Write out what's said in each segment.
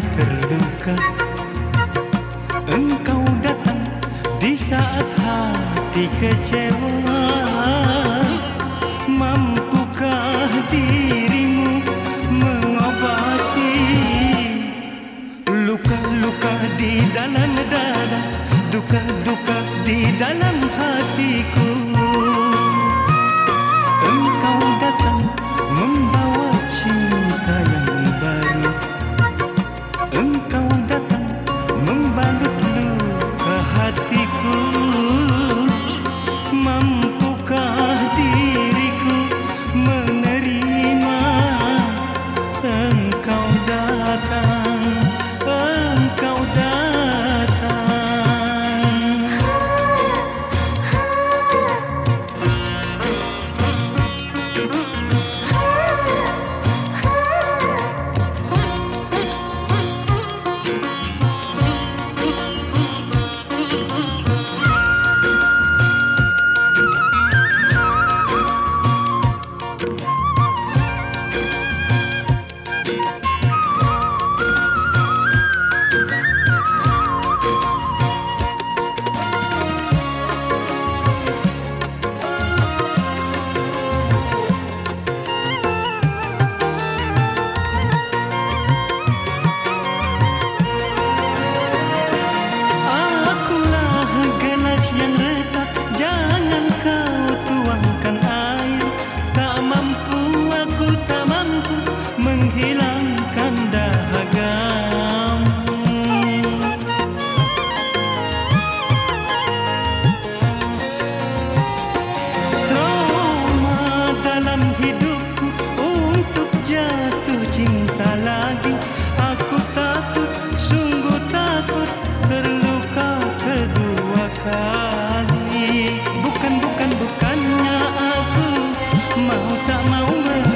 terluka. Engkau datang di saat hati kecewa. Mampukah dia membalut luka hatiku. Mampukah diriku menerima engkau datang? tak mau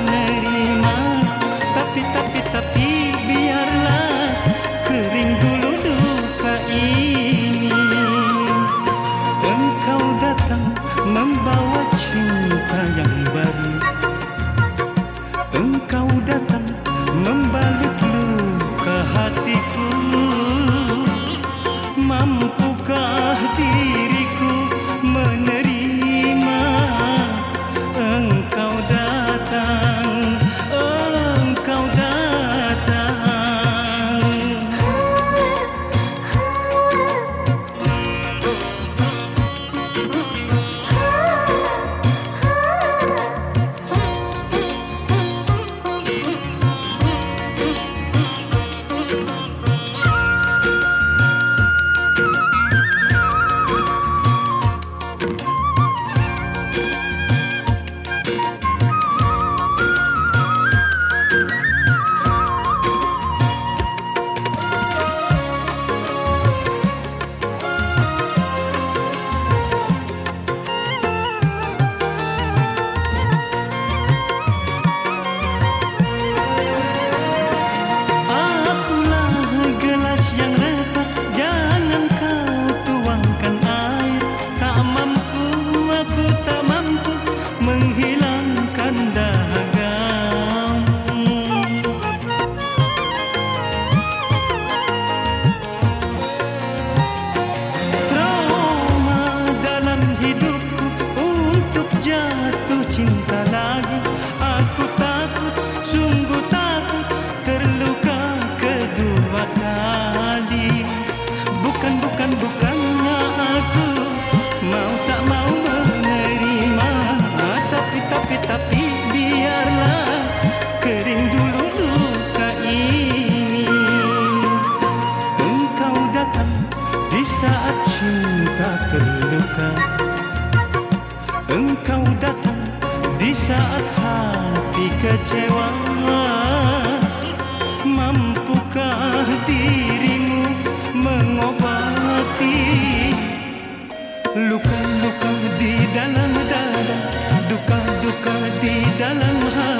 terluka. Engkau datang di saat hati kecewa. Mampukah dirimu mengobati Luka-luka di dalam dada Duka-duka di dalam hati?